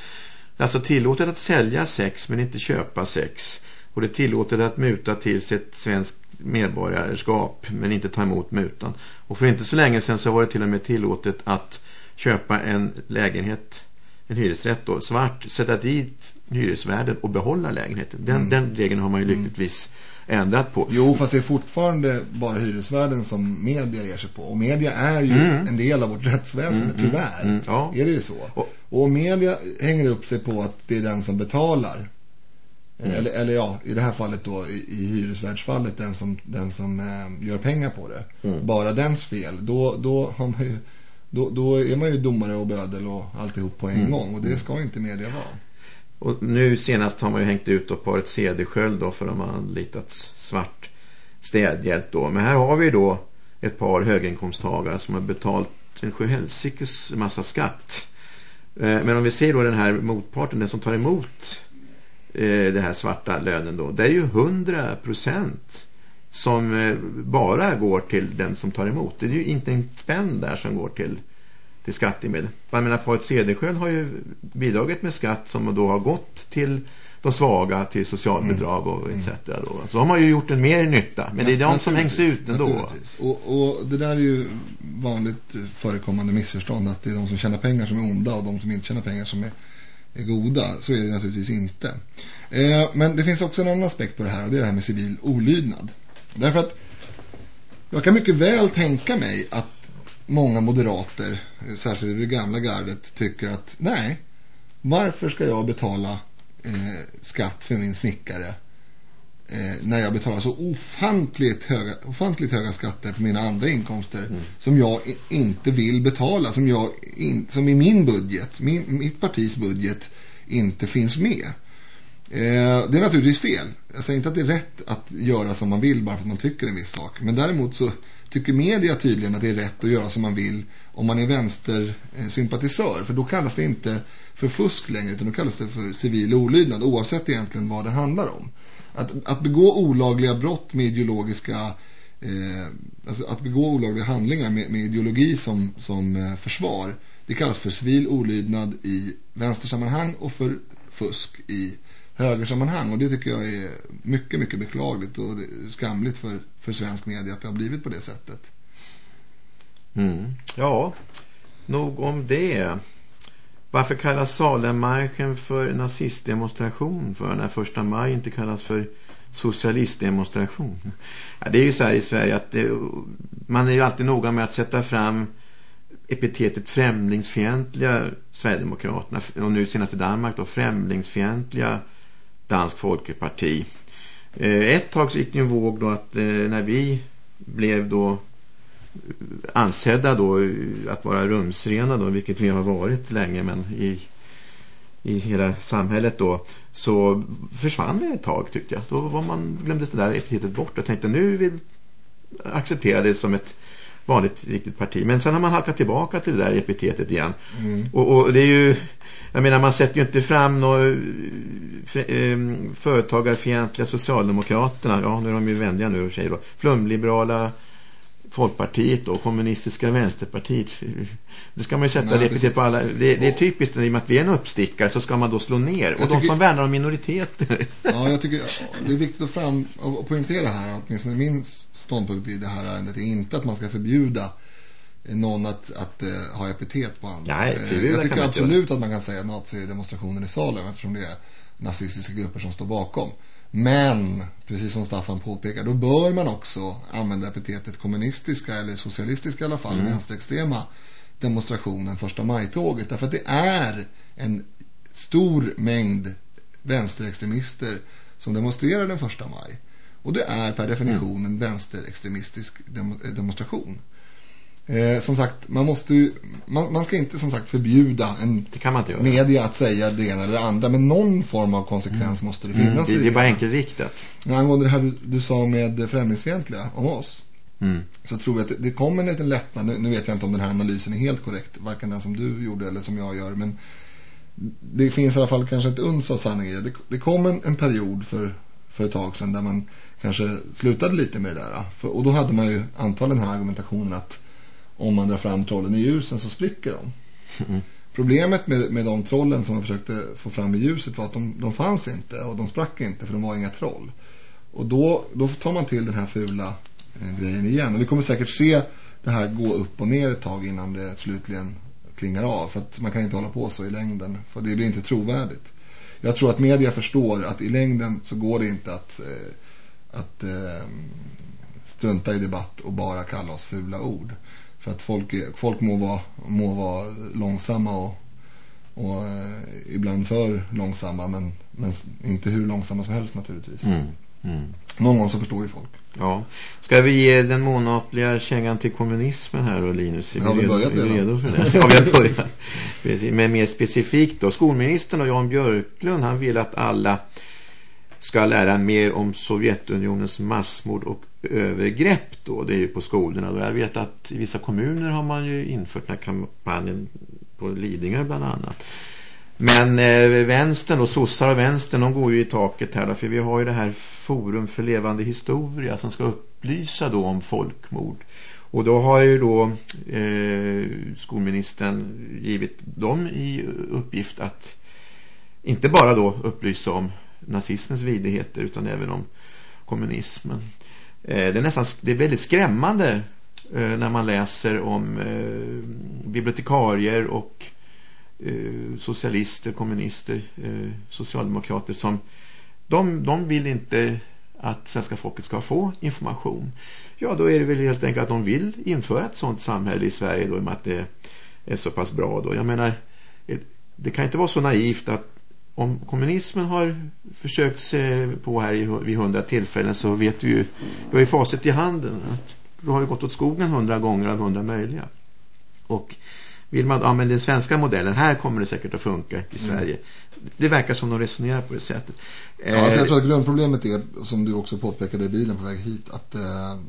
Det är alltså tillåtet att sälja sex men inte köpa sex. Och det är tillåtet att muta till sig ett svenskt medborgarskap men inte ta emot mutan. Och för inte så länge sedan så var det till och med tillåtet att köpa en lägenhet, en hyresrätt då, svart, sätta dit hyresvärden och behålla lägenheten. Den, mm. den regeln har man ju mm. lyckligtvis ändrat på. Jo, fast det är fortfarande bara hyresvärden som media ger sig på. Och media är ju mm. en del av vårt rättsväsende, mm, mm tyvärr. Mm, ja. Är det ju så. Och, och media hänger upp sig på att det är den som betalar Mm. Eller, eller ja, i det här fallet då i, i hyresvärdsfallet den som, den som eh, gör pengar på det. Mm. Bara dens fel. Då, då, har man ju, då, då är man ju domare och bödel och alltihop på en mm. gång. Och det mm. ska inte media vara. Och nu senast har man ju hängt ut då paret Cedersköld då för att man anlitat svart städhjälp då. Men här har vi då ett par höginkomsttagare som har betalt en sjuhelsikes massa skatt. Eh, men om vi ser då den här motparten, den som tar emot eh, den här svarta lönen då. Det är ju 100 procent som eh, bara går till den som tar emot. Det är ju inte en spänn där som går till, till skattemedel. Jag menar, Paret Cedersköld har ju bidragit med skatt som då har gått till de svaga till socialbidrag och mm. etc. Då. Så har man ju gjort en mer nytta. Men det är de som hängs ut ändå. Och, och det där är ju vanligt förekommande missförstånd att det är de som tjänar pengar som är onda och de som inte tjänar pengar som är är goda. Så är det naturligtvis inte. Eh, men det finns också en annan aspekt på det här och det är det här med civil olydnad. Därför att jag kan mycket väl tänka mig att många moderater, särskilt det gamla gardet, tycker att nej, varför ska jag betala eh, skatt för min snickare eh, när jag betalar så ofantligt höga, ofantligt höga skatter på mina andra inkomster mm. som jag inte vill betala, som, jag in, som i min budget, min, mitt partis budget inte finns med. Eh, det är naturligtvis fel. Jag säger inte att det är rätt att göra som man vill bara för att man tycker en viss sak. Men däremot så tycker media tydligen att det är rätt att göra som man vill om man är vänstersympatisör. Eh, för då kallas det inte för fusk längre utan då kallas det för civil olydnad oavsett egentligen vad det handlar om. Att, att begå olagliga brott med ideologiska eh, alltså att begå olagliga handlingar med, med ideologi som, som eh, försvar det kallas för civil olydnad i vänstersammanhang och för fusk i högersammanhang och det tycker jag är mycket mycket beklagligt och skamligt för, för svensk media att det har blivit på det sättet. Mm. Ja, nog om det. Varför kallas Salemmarschen för nazistdemonstration för när första maj inte kallas för socialistdemonstration? Ja, det är ju så här i Sverige att det, man är ju alltid noga med att sätta fram epitetet främlingsfientliga Sverigedemokraterna och nu senast i Danmark då främlingsfientliga Dansk Folkeparti. Eh, ett tag så gick det en våg då att eh, när vi blev då eh, ansedda då att vara rumsrena då, vilket vi har varit länge men i, i hela samhället då så försvann det ett tag tyckte jag. Då var man, glömdes det där epitetet bort och tänkte nu vill acceptera det som ett vanligt riktigt parti. Men sen har man halkat tillbaka till det där epitetet igen. Mm. Och, och, det är ju, jag menar man sätter ju inte fram några eh, företagarfientliga socialdemokraterna. Ja, nu är de ju vänliga nu och säger då. Flumliberala Folkpartiet och kommunistiska vänsterpartiet. Det ska man ju sätta Nej, det på alla. Det, det är typiskt i och med att vi är en uppstickare så ska man då slå ner. Och de som värnar om minoriteter. Ja, jag tycker det är viktigt att fram och poängtera här att åtminstone min ståndpunkt i det här ärendet är inte att man ska förbjuda någon att, att uh, ha epitet på andra. Nej, uh, jag tycker absolut att man kan säga nazi-demonstrationen i Salem eftersom det är nazistiska grupper som står bakom. Men, precis som Staffan påpekar, då bör man också använda epitetet kommunistiska eller socialistiska i alla fall, mm. vänsterextrema demonstrationen första majtåget. Därför att det är en stor mängd vänsterextremister som demonstrerar den första maj. Och det är per definition en vänsterextremistisk demonstration. Eh, som sagt, man måste ju, man, man, ska inte som sagt förbjuda en media att säga det ena eller det andra. Men någon form av konsekvens mm. måste det finnas. Mm, det, det är bara enkelriktat. Angående det här du, du sa med främlingsfientliga om oss. Mm. Så tror jag att det, det kommer en liten lättnad. Nu, nu, vet jag inte om den här analysen är helt korrekt. Varken den som du gjorde eller som jag gör. Men det finns i alla fall kanske ett uns av sanning i det. Det, det kom en, en period för, för ett tag sedan där man kanske slutade lite med det där. För, och då hade man ju antagligen den här argumentationen att om man drar fram trollen i ljusen så spricker de. Mm. Problemet med, med de trollen som man försökte få fram i ljuset var att de, de fanns inte och de sprack inte för de var inga troll. Och då, då tar man till den här fula eh, grejen igen. Och vi kommer säkert se det här gå upp och ner ett tag innan det slutligen klingar av. För att man kan inte hålla på så i längden. För det blir inte trovärdigt. Jag tror att media förstår att i längden så går det inte att, eh, att eh, strunta i debatt och bara kalla oss fula ord. För att folk, folk må, vara, må vara långsamma och, och eh, ibland för långsamma men, men inte hur långsamma som helst naturligtvis. Mm. Mm. Någon gång så förstår ju folk. Ja. Ska vi ge den månatliga kängan till kommunismen här då Linus? Är ja, vi börjat redan. redo för det? ja, vi har börjat. Precis. Men mer specifikt då. Skolministern och Jan Björklund han vill att alla ska lära mer om Sovjetunionens massmord och övergrepp då. Det är ju på skolorna. Då. Jag vet att i vissa kommuner har man ju infört den här kampanjen på Lidingö bland annat. Men eh, vänstern och sossar och vänstern de går ju i taket här då, för vi har ju det här forum för levande historia som ska upplysa då om folkmord. Och då har ju då eh, skolministern givit dem i uppgift att inte bara då upplysa om nazismens vidrigheter utan även om kommunismen. Eh, det är nästan det är väldigt skrämmande eh, när man läser om eh, bibliotekarier och socialister, kommunister, socialdemokrater som de, de vill inte att svenska folket ska få information. Ja, då är det väl helt enkelt att de vill införa ett sådant samhälle i Sverige då, i och med att det är så pass bra då. Jag menar, det kan inte vara så naivt att om kommunismen har försökt på här vid hundra tillfällen så vet vi ju, vi har ju facit i handen. Då har det gått åt skogen hundra gånger av hundra möjliga. Och vill man ja, men den svenska modellen, här kommer det säkert att funka i mm. Sverige. Mm. Det verkar som de resonerar på det sättet. Ja, alltså jag tror att grundproblemet är, som du också påpekade i bilen på väg hit, att eh,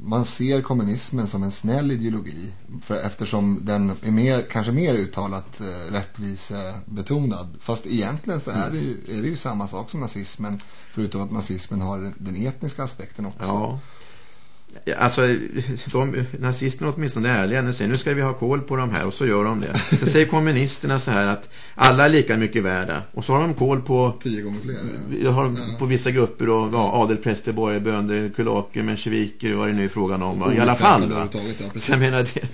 man ser kommunismen som en snäll ideologi för eftersom den är mer, kanske mer uttalat eh, rättvisebetonad. Fast egentligen så är det, ju, är det ju samma sak som nazismen förutom att nazismen har den etniska aspekten också. Ja. Alltså, de, nazisterna åtminstone är ärliga. Nu säger nu ska vi ha koll på de här och så gör de det. Så säger kommunisterna så här att alla är lika mycket värda. Och så har de koll på... Tio gånger fler. Har de ja. På vissa grupper då, ja, adelpräster, borgarbönder, kulaker, menscheviker, vad det nu är fråga om. I alla fall. Va? Ja, jag menar det.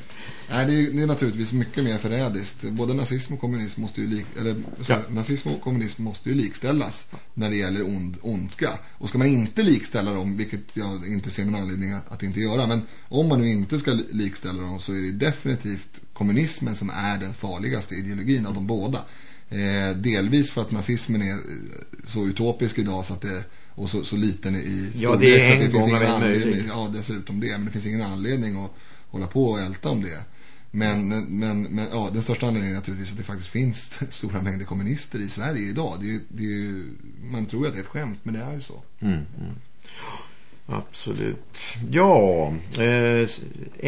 Nej, det är, det är, naturligtvis mycket mer förrädiskt. Både nazism och kommunism måste ju lik, eller, ja. nazism och kommunism måste ju likställas när det gäller ond, ondska. Och ska man inte likställa dem, vilket jag inte ser någon anledning att inte göra, men om man nu inte ska likställa dem så är det definitivt kommunismen som är den farligaste ideologin av de båda. Eh, delvis för att nazismen är så utopisk idag så att det och så, så liten i storlek ja, det är en så det finns ingen anledning, ja dessutom det men det finns ingen anledning att hålla på och älta om det. Men, men, men ja, den största anledningen är naturligtvis att det faktiskt finns stora mängder kommunister i Sverige idag. Det är, det är, man tror att det är ett skämt, men det är ju så. Mm, mm. Absolut. Ja, eh,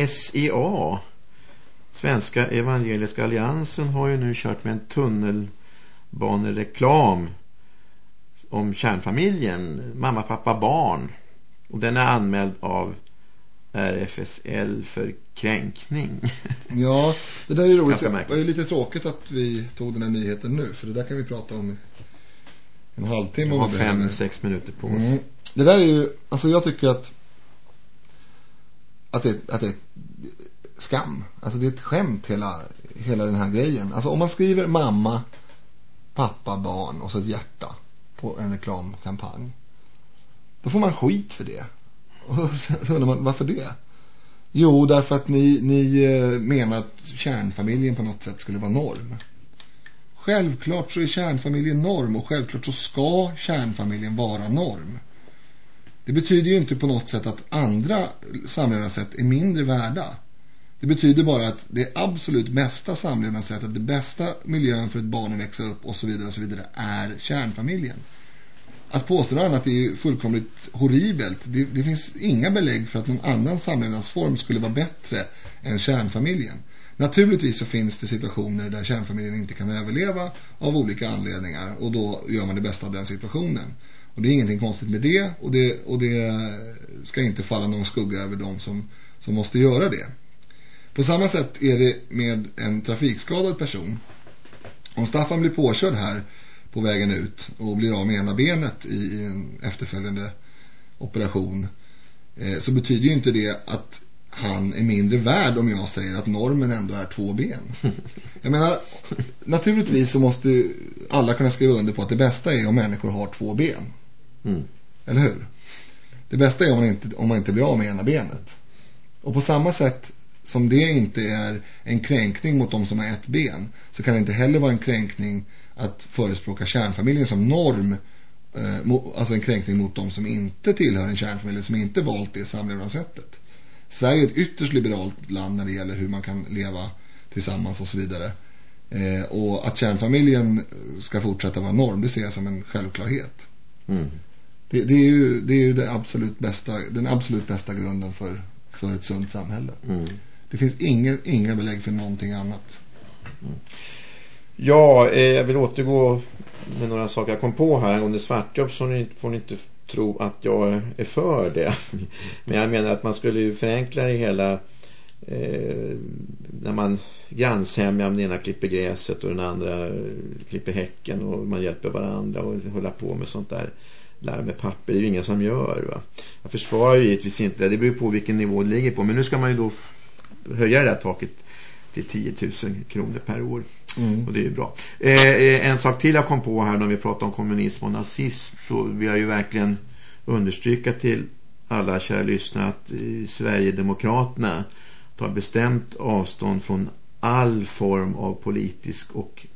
SEA, Svenska Evangeliska Alliansen, har ju nu kört med en tunnelbanereklam om kärnfamiljen, mamma, pappa, barn. Och den är anmäld av RFSL för kränkning. Ja, det där är roligt. Det är lite tråkigt att vi tog den här nyheten nu. För det där kan vi prata om en halvtimme. Vi har fem, sex minuter på oss. Mm. Det där är ju, alltså jag tycker att att det, att det är skam. Alltså det är ett skämt hela, hela den här grejen. Alltså om man skriver mamma, pappa, barn och så ett hjärta på en reklamkampanj. Då får man skit för det. Och så undrar man, varför det? Jo, därför att ni, ni eh, menar att kärnfamiljen på något sätt skulle vara norm. Självklart så är kärnfamiljen norm och självklart så ska kärnfamiljen vara norm. Det betyder ju inte på något sätt att andra samlevnadssätt är mindre värda. Det betyder bara att det absolut bästa samlevnadssättet, det bästa miljön för ett barn att växa upp och så vidare och så vidare är kärnfamiljen att påstå något annat är ju fullkomligt horribelt. Det, det, finns inga belägg för att någon annan samlevnadsform skulle vara bättre än kärnfamiljen. Naturligtvis så finns det situationer där kärnfamiljen inte kan överleva av olika anledningar och då gör man det bästa av den situationen. Och det är ingenting konstigt med det och det, och det ska inte falla någon skugga över dem som, som måste göra det. På samma sätt är det med en trafikskadad person. Om Staffan blir påkörd här på vägen ut och blir av med ena benet i en efterföljande operation eh, så betyder ju inte det att han är mindre värd om jag säger att normen ändå är två ben. Jag menar, naturligtvis så måste alla kunna skriva under på att det bästa är om människor har två ben. Mm. Eller hur? Det bästa är om man, inte, om man inte blir av med ena benet. Och på samma sätt som det inte är en kränkning mot de som har ett ben så kan det inte heller vara en kränkning att förespråka kärnfamiljen som norm eh, alltså en kränkning mot de som inte tillhör en kärnfamilj som inte valt det samlevnadssättet. Sverige är ett ytterst liberalt land när det gäller hur man kan leva tillsammans och så vidare. Eh, och att kärnfamiljen ska fortsätta vara norm, det ser jag som en självklarhet. Mm. Det, det, är ju, det är ju det absolut bästa, den absolut bästa grunden för, för ett sunt samhälle. Mm. Det finns inga, inga belägg för någonting annat. Mm. Ja, eh, jag vill återgå med några saker jag kom på här angående svartjobb så ni, får ni inte tro att jag är för det. Men jag menar att man skulle ju förenkla det hela eh, när man grannsämjar den ena klipper gräset och den andra klipper häcken och man hjälper varandra och hålla på med sånt där lära med papper, det är ju ingen som gör va. Jag försvarar ju givetvis inte det, det beror på vilken nivå det ligger på men nu ska man ju då höja det där taket till 10 000 kronor per år. Mm. Och det är ju bra. Eh, eh, en sak till jag kom på här när vi pratar om kommunism och nazism så vill jag ju verkligen understryka till alla kära lyssnare att eh, Sverigedemokraterna tar bestämt avstånd från all form av politisk och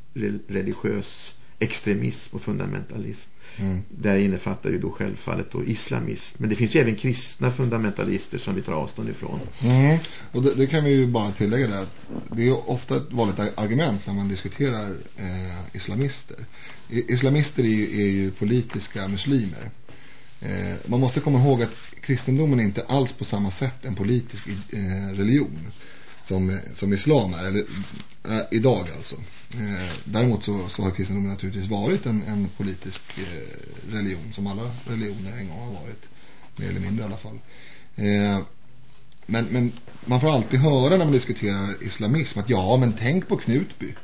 religiös extremism och fundamentalism. Mm. Där innefattar ju då självfallet då islamism. Men det finns ju även kristna fundamentalister som vi tar avstånd ifrån. Mm. Och det, det, kan vi ju bara tillägga där att det är ofta ett vanligt argument när man diskuterar eh, islamister. Islamister är ju, är ju politiska muslimer. Eh, man måste komma ihåg att kristendomen är inte alls på samma sätt en politisk eh, religion som, som islam är, eller äh, idag alltså. Eh, däremot så, så har kristendomen naturligtvis varit en, en politisk eh, religion som alla religioner en gång har varit. Mer eller mindre i alla fall. Eh, men, men man får alltid höra när man diskuterar islamism att ja, men tänk på Knutby.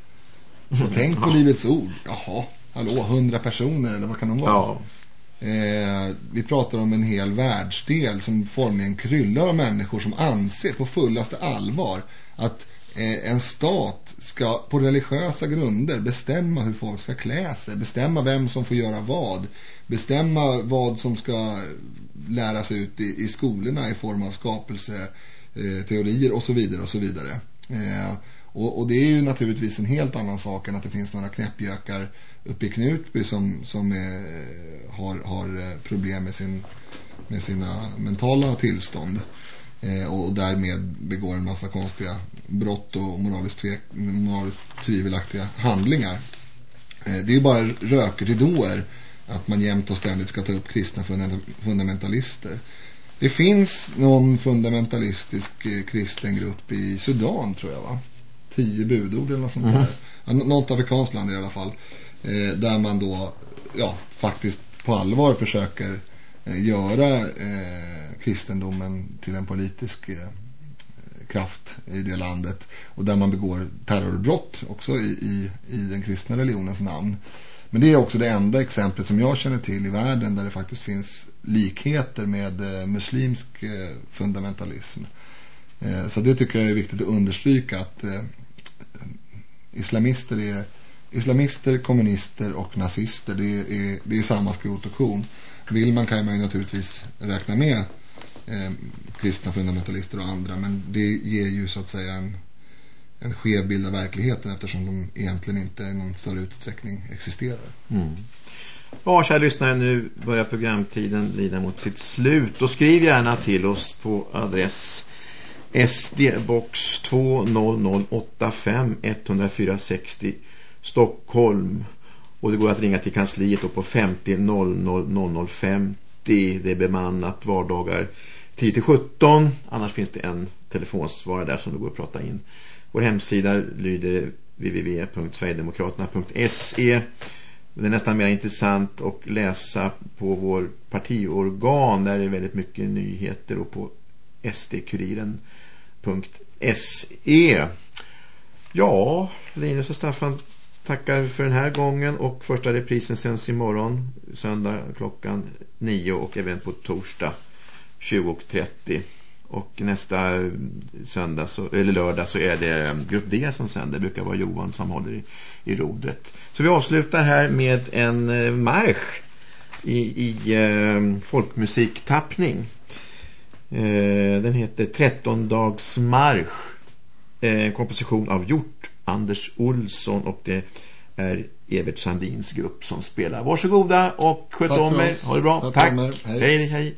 Och tänk på Livets ord. Jaha, hallå, hundra personer eller vad kan de vara? Ja. Eh, vi pratar om en hel världsdel som formligen kryllar av människor som anser på fullaste allvar att eh, en stat ska på religiösa grunder bestämma hur folk ska klä sig, bestämma vem som får göra vad, bestämma vad som ska läras ut i, i skolorna i form av skapelseteorier eh, och så vidare och så vidare. Eh, och, och, det är ju naturligtvis en helt annan sak än att det finns några knäppjökar uppe i Knutby som, som är, har, har eh, problem med, sin, med sina mentala tillstånd eh, och därmed begår en massa konstiga brott och moraliskt, tvek, moraliskt tvivelaktiga handlingar. Eh, det är ju bara rökridåer att man jämt och ständigt ska ta upp kristna fundamentalister. Det finns någon fundamentalistisk kristen grupp i Sudan tror jag va? Tio budord eller något sånt mm. där. Något afrikanskt land i alla fall. Eh, där man då ja, faktiskt på allvar försöker eh, göra eh, kristendomen till en politisk eh, kraft i det landet och där man begår terrorbrott också i, i, i den kristna religionens namn. Men det är också det enda exemplet som jag känner till i världen där det faktiskt finns likheter med eh, muslimsk eh, fundamentalism. Eh, så det tycker jag är viktigt att understryka att eh, islamister är islamister, kommunister och nazister. Det är, det är samma skrot och korn. Vill man kan man ju naturligtvis räkna med eh, kristna fundamentalister och andra. Men det ger ju så att säga en, en skev bild av verkligheten eftersom de egentligen inte i någon större utsträckning existerar. Mm. Ja, kära lyssnare, nu börjar programtiden lida mot sitt slut. Och skriv gärna till oss på adress SD-box 20085 10460 Stockholm. Och det går att ringa till kansliet på 50 00 50. Det är bemannat vardagar 10-17. Annars finns det en telefonsvarare där som du går att prata in Vår hemsida lyder www.sverigedemokraterna.se det är nästan mer intressant att läsa på vår partiorgan där det är väldigt mycket nyheter och på sdkuriren.se Ja, Linus och Staffan tackar för den här gången och första reprisen sänds imorgon söndag klockan 9 och även på torsdag 20.30 och nästa söndag så, eller lördag så är det eh, grupp D som sänder. Det brukar vara Johan som håller i, i rodret. Så vi avslutar här med en eh, marsch i, i eh, folkmusiktappning. Eh, den heter 13 dags marsch. Eh, komposition av Hjort, Anders Olsson och det är Evert Sandins grupp som spelar. Varsågoda och sköt om er. Ha det bra. Tack. Hej. hej. hej.